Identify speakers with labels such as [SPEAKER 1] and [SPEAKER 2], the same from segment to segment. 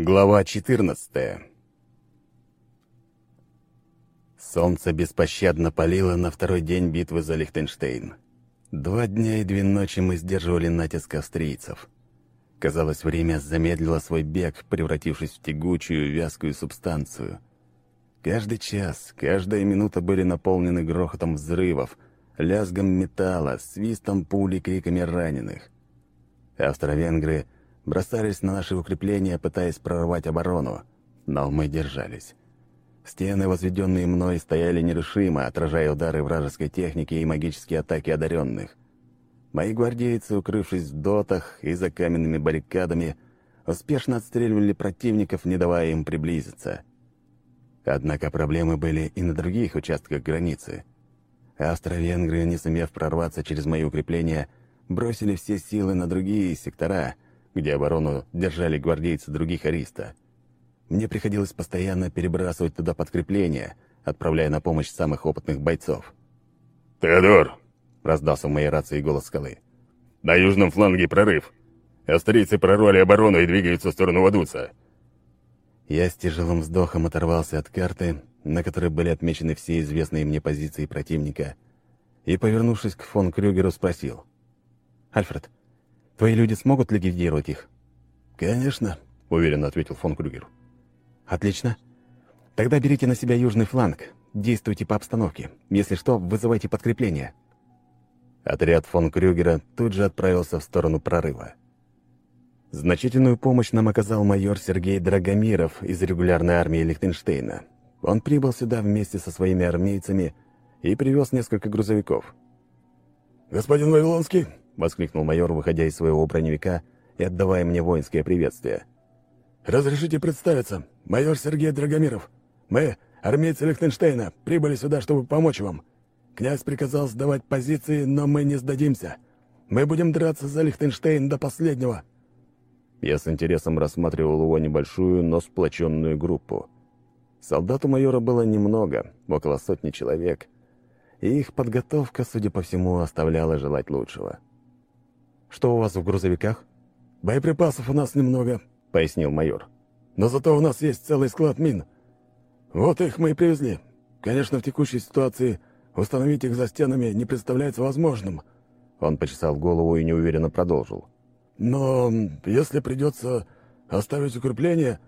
[SPEAKER 1] Глава 14 Солнце беспощадно палило на второй день битвы за Лихтенштейн. Два дня и две ночи мы сдерживали натиск австрийцев. Казалось, время замедлило свой бег, превратившись в тягучую, вязкую субстанцию. Каждый час, каждая минута были наполнены грохотом взрывов, лязгом металла, свистом пули, криками раненых. Австро-венгры — бросались на наши укрепления, пытаясь прорвать оборону, но мы держались. Стены, возведенные мной, стояли нерешимо, отражая удары вражеской техники и магические атаки одаренных. Мои гвардейцы, укрывшись в дотах и за каменными баррикадами, успешно отстреливали противников, не давая им приблизиться. Однако проблемы были и на других участках границы. Австро-венгры, не сумев прорваться через мои укрепления, бросили все силы на другие сектора — где оборону держали гвардейцы других Ариста. Мне приходилось постоянно перебрасывать туда подкрепления, отправляя на помощь самых опытных бойцов.
[SPEAKER 2] «Теодор!»
[SPEAKER 1] — раздался в моей рации голос скалы.
[SPEAKER 2] «На южном фланге прорыв. Австрийцы прорвали оборону и двигаются в сторону Вадуца».
[SPEAKER 1] Я с тяжелым вздохом оторвался от карты, на которой были отмечены все известные мне позиции противника, и, повернувшись к фон Крюгеру, спросил. «Альфред, Твои люди смогут ликвидировать их?»
[SPEAKER 2] «Конечно», — уверенно ответил фон Крюгер.
[SPEAKER 1] «Отлично. Тогда берите на себя южный фланг. Действуйте по обстановке. Если что, вызывайте подкрепление». Отряд фон Крюгера тут же отправился в сторону прорыва. Значительную помощь нам оказал майор Сергей Драгомиров из регулярной армии Лихтенштейна. Он прибыл сюда вместе со своими армейцами и привез несколько грузовиков.
[SPEAKER 2] «Господин Вавилонский,
[SPEAKER 1] воскликнул майор, выходя из своего броневика и отдавая мне воинское приветствие.
[SPEAKER 2] «Разрешите представиться. Майор Сергей Драгомиров. Мы, армейцы Лихтенштейна, прибыли сюда, чтобы помочь вам. Князь приказал сдавать позиции, но мы не сдадимся. Мы будем драться за Лихтенштейн до последнего».
[SPEAKER 1] Я с интересом рассматривал его небольшую, но сплоченную группу. Солдат у майора было немного, около сотни человек, и их подготовка, судя по всему, оставляла желать лучшего. Что у вас в грузовиках?»
[SPEAKER 2] «Боеприпасов у нас немного», — пояснил майор. «Но зато у нас есть целый склад мин. Вот их мы и привезли. Конечно, в текущей ситуации установить их за стенами не представляется возможным».
[SPEAKER 1] Он почесал голову и неуверенно продолжил.
[SPEAKER 2] «Но если придется оставить укрепление,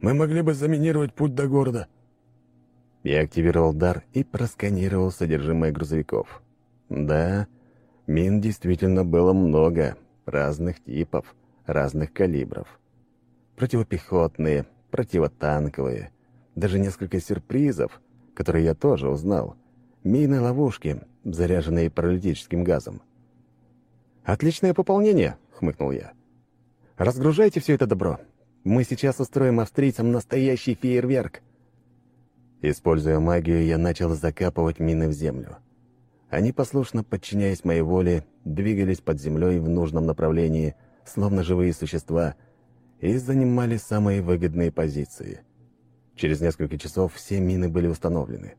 [SPEAKER 2] мы могли бы заминировать путь до города».
[SPEAKER 1] Я активировал дар и просканировал содержимое грузовиков. «Да, Мин действительно было много, разных типов, разных калибров. Противопехотные, противотанковые, даже несколько сюрпризов, которые я тоже узнал. Мины-ловушки, заряженные паралитическим газом. «Отличное пополнение», — хмыкнул я. «Разгружайте все это добро. Мы сейчас устроим австрийцам настоящий фейерверк». Используя магию, я начал закапывать мины в землю. Они, послушно подчиняясь моей воле, двигались под землей в нужном направлении, словно живые существа, и занимали самые выгодные позиции. Через несколько часов все мины были установлены.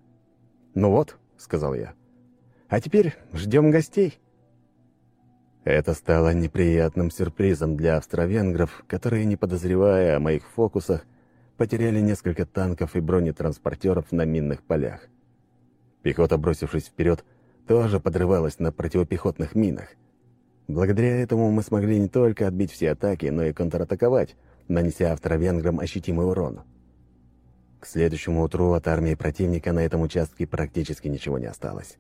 [SPEAKER 1] «Ну вот», — сказал я, — «а теперь ждем гостей». Это стало неприятным сюрпризом для австро-венгров, которые, не подозревая о моих фокусах, потеряли несколько танков и бронетранспортеров на минных полях. Пехота, бросившись вперед, тоже подрывалась на противопехотных минах. Благодаря этому мы смогли не только отбить все атаки, но и контратаковать, нанеся австро-венграм ощутимый урон. К следующему утру от армии противника на этом участке практически ничего не осталось.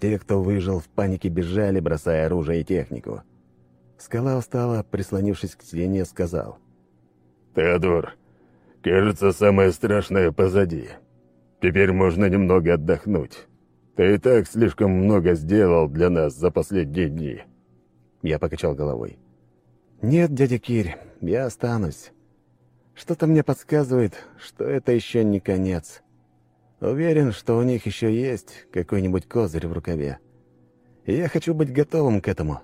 [SPEAKER 1] Те, кто выжил, в панике бежали, бросая оружие и технику. Скала устала, прислонившись к стене, сказал.
[SPEAKER 2] «Теодор, кажется, самое страшное позади. Теперь можно немного отдохнуть». Ты и так слишком много сделал для нас за последние дни».
[SPEAKER 1] Я покачал головой. «Нет, дядя Кирь, я останусь. Что-то мне подсказывает, что это еще не конец. Уверен, что у них еще есть какой-нибудь козырь в рукаве. И я хочу быть готовым к этому».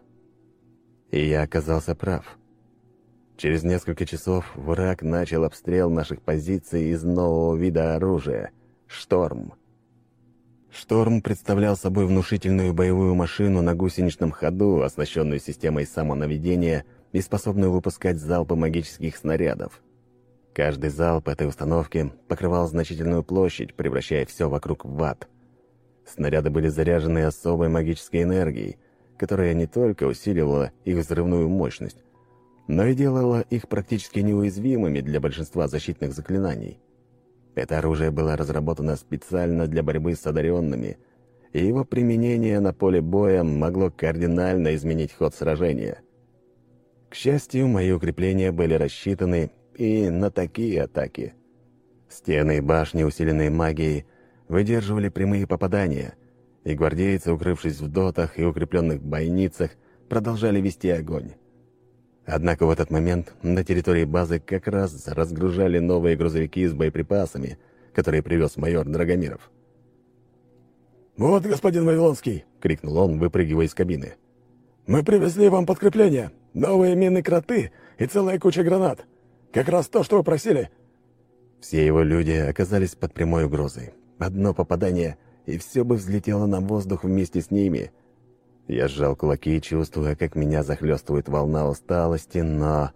[SPEAKER 1] И я оказался прав. Через несколько часов враг начал обстрел наших позиций из нового вида оружия — «Шторм». Шторм представлял собой внушительную боевую машину на гусеничном ходу, оснащенную системой самонаведения и способную выпускать залпы магических снарядов. Каждый залп этой установки покрывал значительную площадь, превращая все вокруг в ад. Снаряды были заряжены особой магической энергией, которая не только усиливала их взрывную мощность, но и делала их практически неуязвимыми для большинства защитных заклинаний. Это оружие было разработано специально для борьбы с одаренными, и его применение на поле боя могло кардинально изменить ход сражения. К счастью, мои укрепления были рассчитаны и на такие атаки. Стены и башни, усиленные магией, выдерживали прямые попадания, и гвардейцы, укрывшись в дотах и укрепленных бойницах, продолжали вести огонь. Однако в этот момент на территории базы как раз разгружали новые грузовики с боеприпасами, которые привез майор Драгомиров.
[SPEAKER 2] «Вот, господин Вавилонский!» — крикнул он, выпрыгивая из кабины. «Мы привезли вам подкрепление, новые мины-кроты и целая куча гранат. Как раз то, что вы просили».
[SPEAKER 1] Все его люди оказались под прямой угрозой. Одно попадание, и все бы взлетело на воздух вместе с ними. Я сжал кулаки, чувствуя, как меня захлестывает волна усталости, но...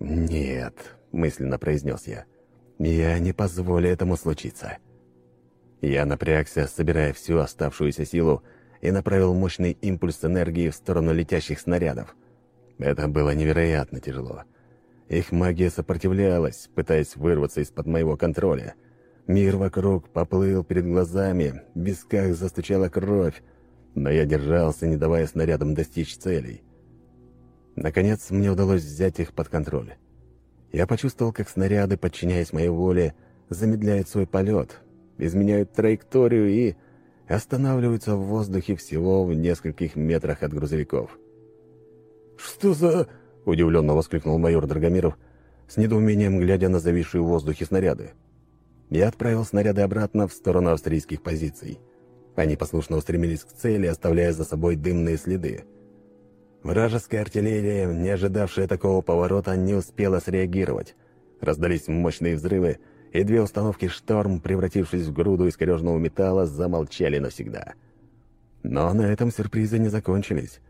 [SPEAKER 1] «Нет», — мысленно произнес я, — «я не позволю этому случиться». Я напрягся, собирая всю оставшуюся силу, и направил мощный импульс энергии в сторону летящих снарядов. Это было невероятно тяжело. Их магия сопротивлялась, пытаясь вырваться из-под моего контроля. Мир вокруг поплыл перед глазами, в висках застучала кровь, но я держался, не давая снарядам достичь целей. Наконец, мне удалось взять их под контроль. Я почувствовал, как снаряды, подчиняясь моей воле, замедляют свой полет, изменяют траекторию и останавливаются в воздухе всего в нескольких метрах от грузовиков.
[SPEAKER 2] «Что за...»
[SPEAKER 1] — удивленно воскликнул майор Драгомиров, с недоумением глядя на зависшие в воздухе снаряды. Я отправил снаряды обратно в сторону австрийских позиций. Они послушно устремились к цели, оставляя за собой дымные следы. Вражеская артиллерия, не ожидавшая такого поворота, не успела среагировать. Раздались мощные взрывы, и две установки «Шторм», превратившись в груду искорежного металла, замолчали навсегда. Но на этом сюрпризы не закончились.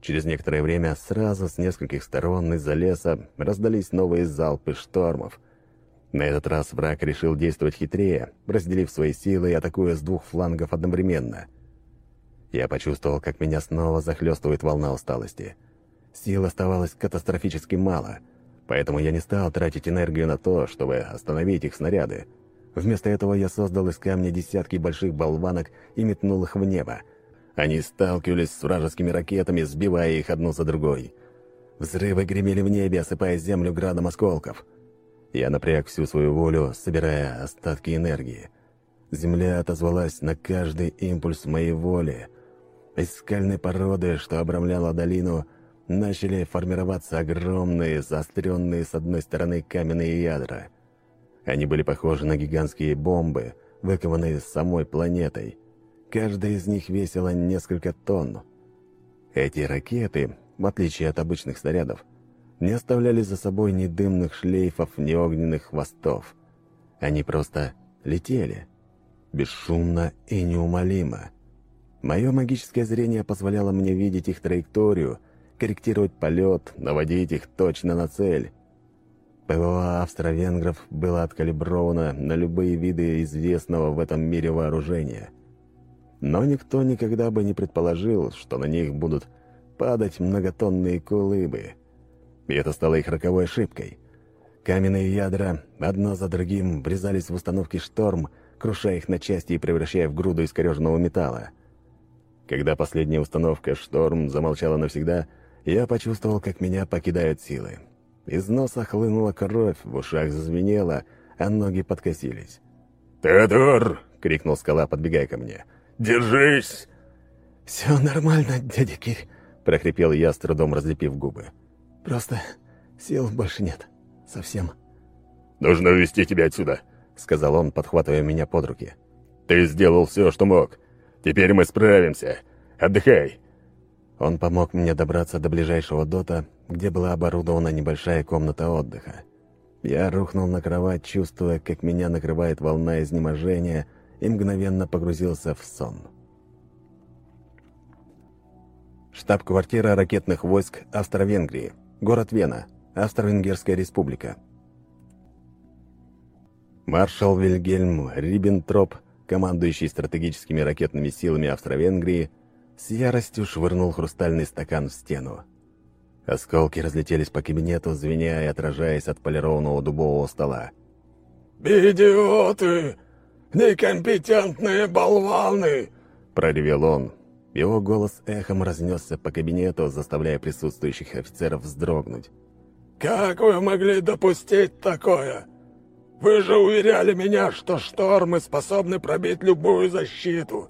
[SPEAKER 1] Через некоторое время сразу с нескольких сторон из-за леса раздались новые залпы штормов. На этот раз враг решил действовать хитрее, разделив свои силы и атакуя с двух флангов одновременно. Я почувствовал, как меня снова захлестывает волна усталости. Сил оставалось катастрофически мало, поэтому я не стал тратить энергию на то, чтобы остановить их снаряды. Вместо этого я создал из камня десятки больших болванок и метнул их в небо — они сталкивались с вражескими ракетами, сбивая их одну за другой. Взрывы гремели в небе, осыпая землю градом осколков. Я напряг всю свою волю, собирая остатки энергии. Земля отозвалась на каждый импульс моей воли. Из скальной породы, что обрамляла долину, начали формироваться огромные, заостренные с одной стороны каменные ядра. Они были похожи на гигантские бомбы, выкованные самой планетой – Каждая из них весила несколько тонн. Эти ракеты, в отличие от обычных снарядов, не оставляли за собой ни дымных шлейфов, ни огненных хвостов. Они просто летели, бесшумно и неумолимо. Мое магическое зрение позволяло мне видеть их траекторию, корректировать полет, наводить их точно на цель. ПВО австро-венгров было откалибровано на любые виды известного в этом мире вооружения – но никто никогда бы не предположил, что на них будут падать многотонные кулыбы. И это стало их роковой ошибкой. Каменные ядра одно за другим врезались в установки «Шторм», крушая их на части и превращая в груду искореженного металла. Когда последняя установка «Шторм» замолчала навсегда, я почувствовал, как меня покидают силы. Из носа хлынула кровь, в ушах зазвенело, а ноги подкосились.
[SPEAKER 2] «Теодор!»
[SPEAKER 1] — крикнул скала, подбегая ко мне.
[SPEAKER 2] Держись!»
[SPEAKER 3] «Все нормально, дядя Кирь», — прохрипел я, с трудом разлепив губы. «Просто сил больше нет. Совсем».
[SPEAKER 2] «Нужно увезти тебя отсюда», —
[SPEAKER 1] сказал он, подхватывая меня под руки.
[SPEAKER 2] «Ты сделал все, что мог. Теперь мы справимся. Отдыхай».
[SPEAKER 1] Он помог мне добраться до ближайшего дота, где была оборудована небольшая комната отдыха. Я рухнул на кровать, чувствуя, как меня накрывает волна изнеможения — и мгновенно погрузился в сон. Штаб-квартира ракетных войск Австро-Венгрии. Город Вена. Австро-Венгерская республика. Маршал Вильгельм Риббентроп, командующий стратегическими ракетными силами Австро-Венгрии, с яростью швырнул хрустальный стакан в стену. Осколки разлетелись по кабинету, звеня и отражаясь от полированного дубового стола.
[SPEAKER 2] «Идиоты! Некомпетентные болваны!»
[SPEAKER 1] — проревел он. Его голос эхом разнесся по кабинету, заставляя присутствующих офицеров вздрогнуть.
[SPEAKER 2] «Как вы могли допустить такое? Вы же уверяли меня, что штормы способны пробить любую защиту,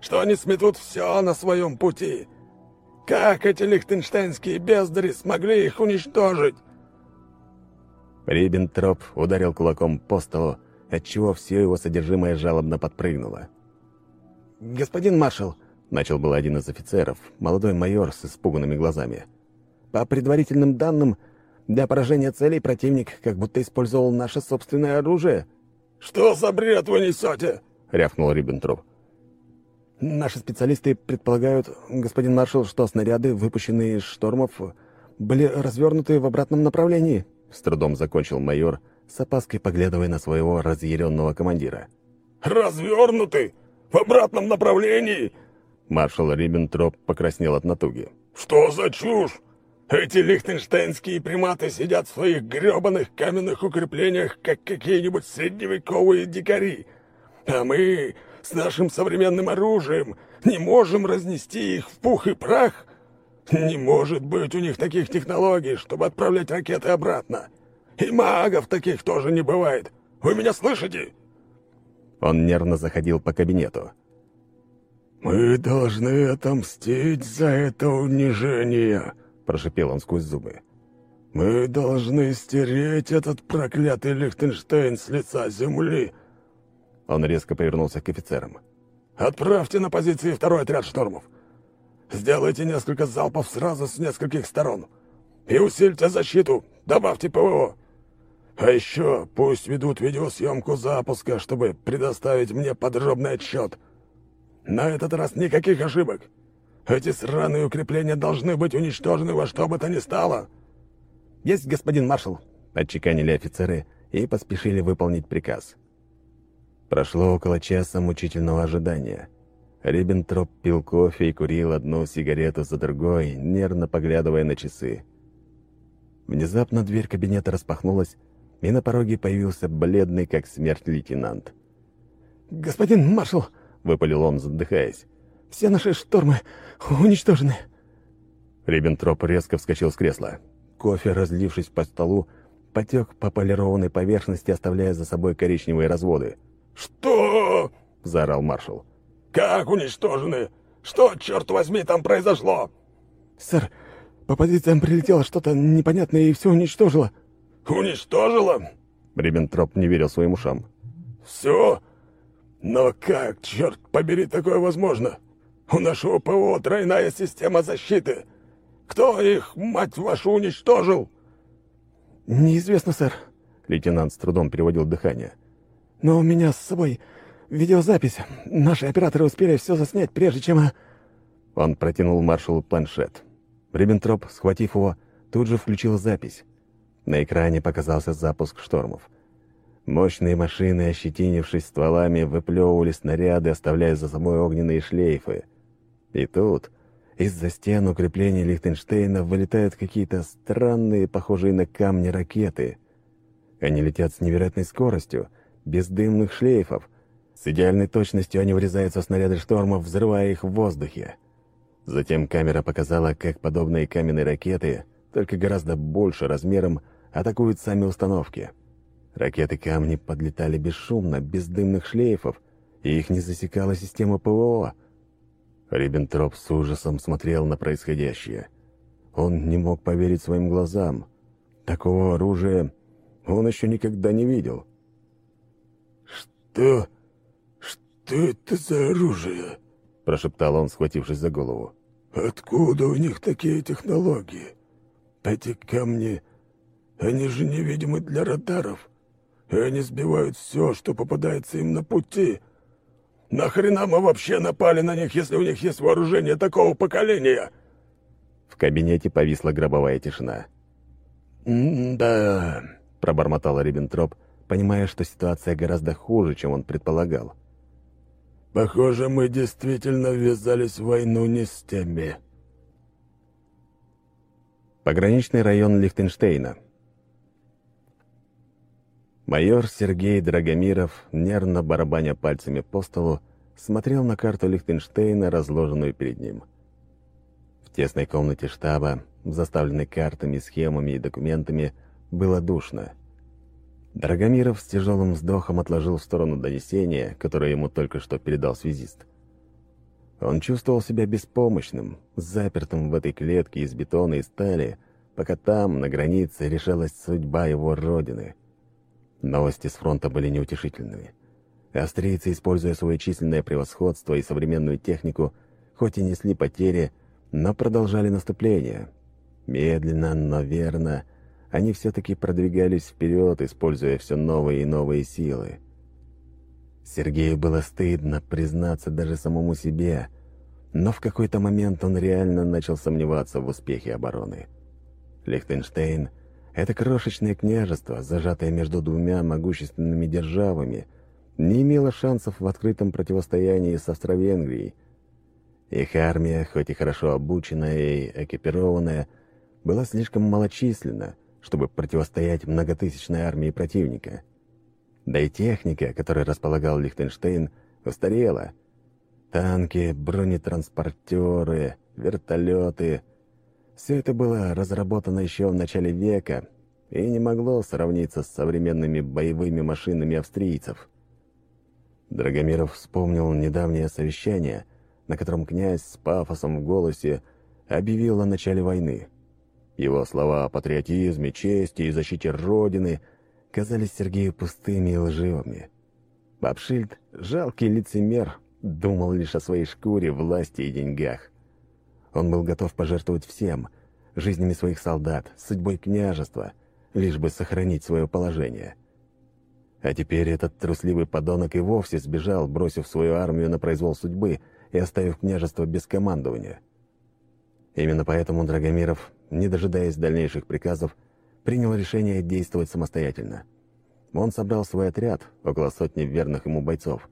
[SPEAKER 2] что они сметут все на своем пути. Как эти лихтенштейнские бездари смогли их уничтожить?»
[SPEAKER 1] Риббентроп ударил кулаком по столу, отчего все его содержимое жалобно подпрыгнуло.
[SPEAKER 3] «Господин маршал», — начал был один из офицеров, молодой майор с испуганными глазами. «По предварительным данным, для поражения целей противник как будто использовал наше собственное оружие».
[SPEAKER 2] «Что за бред вы несете?»
[SPEAKER 1] — рявкнул Риббентроп.
[SPEAKER 3] «Наши специалисты предполагают, господин маршал, что снаряды, выпущенные из штормов, были развернуты в обратном направлении», — с трудом закончил майор, с опаской поглядывая на своего разъяренного командира.
[SPEAKER 2] «Развернуты? В обратном направлении?»
[SPEAKER 1] Маршал Риббентроп покраснел от натуги.
[SPEAKER 2] «Что за чушь? Эти лихтенштейнские приматы сидят в своих грёбаных каменных укреплениях, как какие-нибудь средневековые дикари. А мы с нашим современным оружием не можем разнести их в пух и прах. Не может быть у них таких технологий, чтобы отправлять ракеты обратно. И магов таких тоже не бывает. Вы меня слышите?»
[SPEAKER 1] Он нервно заходил по кабинету.
[SPEAKER 2] «Мы должны отомстить за это унижение», — прошипел он сквозь зубы. «Мы должны стереть этот проклятый Лихтенштейн с лица земли».
[SPEAKER 1] Он резко повернулся к офицерам.
[SPEAKER 2] «Отправьте на позиции второй отряд штормов. Сделайте несколько залпов сразу с нескольких сторон. И усильте защиту, добавьте ПВО. А еще пусть ведут видеосъемку запуска, чтобы предоставить мне подробный отчет. На этот раз никаких ошибок. Эти сраные укрепления должны быть уничтожены во что бы то ни стало!»
[SPEAKER 3] «Есть, господин маршал!»
[SPEAKER 1] — отчеканили офицеры и поспешили выполнить приказ. Прошло около часа мучительного ожидания. Риббентроп пил кофе и курил одну сигарету за другой, нервно поглядывая на часы. Внезапно дверь кабинета распахнулась, и на пороге появился бледный, как смерть, лейтенант.
[SPEAKER 3] «Господин маршал!» — выпалил он, задыхаясь. Все наши штормы уничтожены».
[SPEAKER 1] Риббентроп резко вскочил с кресла. Кофе, разлившись по столу, потек по полированной поверхности, оставляя за собой коричневые разводы.
[SPEAKER 2] «Что?»
[SPEAKER 1] — заорал маршал.
[SPEAKER 2] «Как уничтожены? Что, черт возьми, там произошло?»
[SPEAKER 3] «Сэр, по позициям прилетело что-то непонятное и все уничтожило».
[SPEAKER 2] «Уничтожило?»
[SPEAKER 1] Риббентроп не верил своим ушам.
[SPEAKER 2] «Все? Но как, черт побери, такое возможно? У нашего ПО тройная система защиты. Кто их, мать вашу, уничтожил?»
[SPEAKER 3] «Неизвестно, сэр», — лейтенант с трудом переводил дыхание. «Но у меня с собой видеозапись. Наши операторы успели все заснять, прежде чем...» а...»
[SPEAKER 1] Он протянул маршалу планшет. Риббентроп, схватив его, тут же включил запись. На экране показался запуск штормов. Мощные машины, ощетинившись стволами, выплевывали снаряды, оставляя за собой огненные шлейфы. И тут из-за стен укреплений Лихтенштейна вылетают какие-то странные, похожие на камни ракеты. Они летят с невероятной скоростью, без дымных шлейфов. С идеальной точностью они врезаются в снаряды штормов, взрывая их в воздухе. Затем камера показала, как подобные каменные ракеты, только гораздо больше размером, атакуют сами установки. Ракеты-камни подлетали бесшумно, без дымных шлейфов, и их не засекала система ПВО. Риббентроп с ужасом смотрел на происходящее. Он не мог поверить своим глазам. Такого оружия он еще никогда не видел.
[SPEAKER 2] «Что? Что это за оружие?»
[SPEAKER 1] — прошептал он, схватившись за голову.
[SPEAKER 2] «Откуда у них такие технологии? Эти камни, они же невидимы для радаров, и они сбивают все, что попадается им на пути». Нахрена мы вообще напали на них, если у них есть вооружение такого поколения?»
[SPEAKER 1] В кабинете повисла гробовая тишина.
[SPEAKER 2] «Да...»
[SPEAKER 1] — пробормотал Риббентроп, понимая, что ситуация гораздо хуже, чем он предполагал.
[SPEAKER 2] «Похоже, мы действительно ввязались в войну не с теми».
[SPEAKER 1] Пограничный район Лихтенштейна. Майор Сергей Драгомиров, нервно барабаня пальцами по столу, смотрел на карту Лихтенштейна, разложенную перед ним. В тесной комнате штаба, заставленной картами, схемами и документами, было душно. Драгомиров с тяжелым вздохом отложил в сторону донесения, которое ему только что передал связист. Он чувствовал себя беспомощным, запертым в этой клетке из бетона и стали, пока там, на границе, решалась судьба его родины. Новости с фронта были неутешительными. Австрийцы, используя свое численное превосходство и современную технику, хоть и несли потери, но продолжали наступление. Медленно, но верно, они все-таки продвигались вперед, используя все новые и новые силы. Сергею было стыдно признаться даже самому себе, но в какой-то момент он реально начал сомневаться в успехе обороны. Лихтенштейн — это крошечное княжество, зажатое между двумя могущественными державами, не имело шансов в открытом противостоянии с Австро-Венгрией. Их армия, хоть и хорошо обученная и экипированная, была слишком малочисленна, чтобы противостоять многотысячной армии противника — да и техника, которой располагал Лихтенштейн, устарела. Танки, бронетранспортеры, вертолеты — все это было разработано еще в начале века и не могло сравниться с современными боевыми машинами австрийцев. Драгомиров вспомнил недавнее совещание, на котором князь с пафосом в голосе объявил о начале войны. Его слова о патриотизме, чести и защите Родины — казались Сергею пустыми и лживыми. Бабшильд, жалкий лицемер, думал лишь о своей шкуре, власти и деньгах. Он был готов пожертвовать всем, жизнями своих солдат, судьбой княжества, лишь бы сохранить свое положение. А теперь этот трусливый подонок и вовсе сбежал, бросив свою армию на произвол судьбы и оставив княжество без командования. Именно поэтому Драгомиров, не дожидаясь дальнейших приказов, принял решение действовать самостоятельно. Он собрал свой отряд, около сотни верных ему бойцов,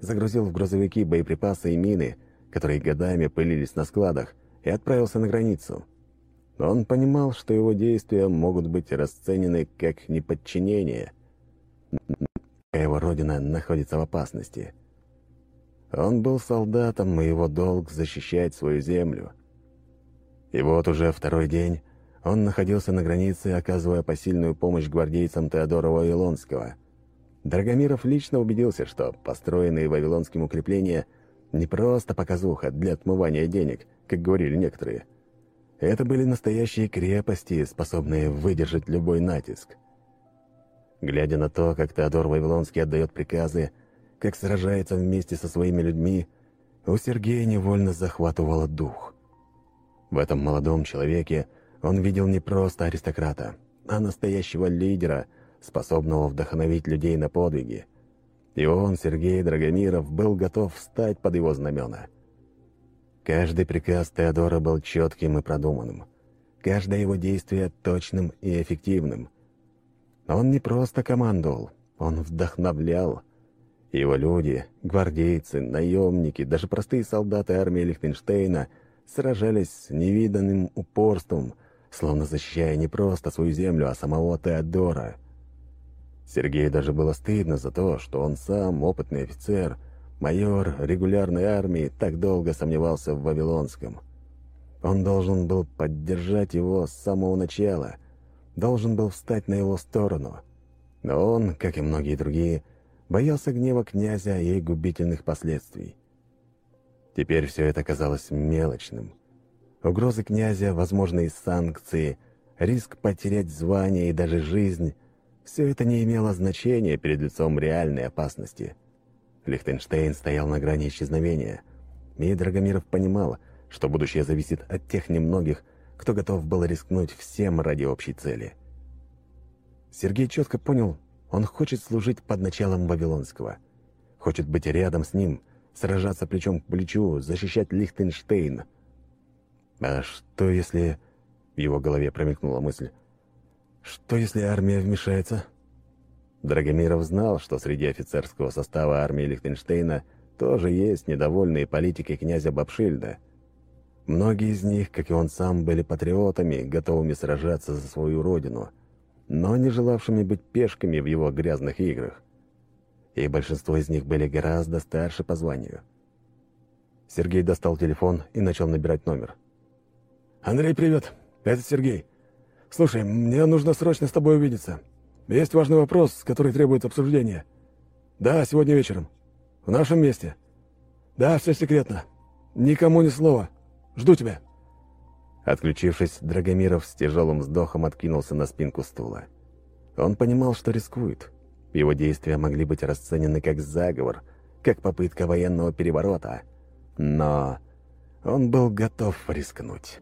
[SPEAKER 1] загрузил в грузовики боеприпасы и мины, которые годами пылились на складах, и отправился на границу. Он понимал, что его действия могут быть расценены как неподчинение. Его родина находится в опасности. Он был солдатом, и его долг защищать свою землю. И вот уже второй день он находился на границе, оказывая посильную помощь гвардейцам Теодора Вавилонского. Драгомиров лично убедился, что построенные вавилонским укрепления не просто показуха для отмывания денег, как говорили некоторые. Это были настоящие крепости, способные выдержать любой натиск. Глядя на то, как Теодор Вавилонский отдает приказы, как сражается вместе со своими людьми, у Сергея невольно захватывало дух. В этом молодом человеке – он видел не просто аристократа, а настоящего лидера, способного вдохновить людей на подвиги. И он, Сергей Драгомиров, был готов встать под его знамена. Каждый приказ Теодора был четким и продуманным. Каждое его действие точным и эффективным. Он не просто командовал, он вдохновлял. Его люди, гвардейцы, наемники, даже простые солдаты армии Лихтенштейна сражались с невиданным упорством, словно защищая не просто свою землю, а самого Теодора. Сергею даже было стыдно за то, что он сам, опытный офицер, майор регулярной армии, так долго сомневался в Вавилонском. Он должен был поддержать его с самого начала, должен был встать на его сторону. Но он, как и многие другие, боялся гнева князя и губительных последствий. Теперь все это казалось мелочным — Угрозы князя, возможные санкции, риск потерять звание и даже жизнь — все это не имело значения перед лицом реальной опасности. Лихтенштейн стоял на грани исчезновения, и Драгомиров понимал, что будущее зависит от тех немногих, кто готов был рискнуть всем ради общей цели. Сергей четко понял, он хочет служить под началом Вавилонского. Хочет быть рядом с ним, сражаться плечом к плечу, защищать Лихтенштейн — а что если... В его голове промелькнула мысль. Что если армия вмешается? Драгомиров знал, что среди офицерского состава армии Лихтенштейна тоже есть недовольные политикой князя Бабшильда. Многие из них, как и он сам, были патриотами, готовыми сражаться за свою родину, но не желавшими быть пешками в его грязных играх. И большинство из них были гораздо старше по званию. Сергей достал телефон и начал набирать номер.
[SPEAKER 2] «Андрей, привет. Это Сергей. Слушай, мне нужно срочно с тобой увидеться. Есть важный вопрос, который требует обсуждения. Да, сегодня вечером. В нашем месте. Да, все секретно. Никому ни слова. Жду тебя».
[SPEAKER 1] Отключившись, Драгомиров с тяжелым вздохом откинулся на спинку стула. Он понимал, что рискует. Его действия могли быть расценены как заговор, как попытка военного переворота. Но он был готов рискнуть.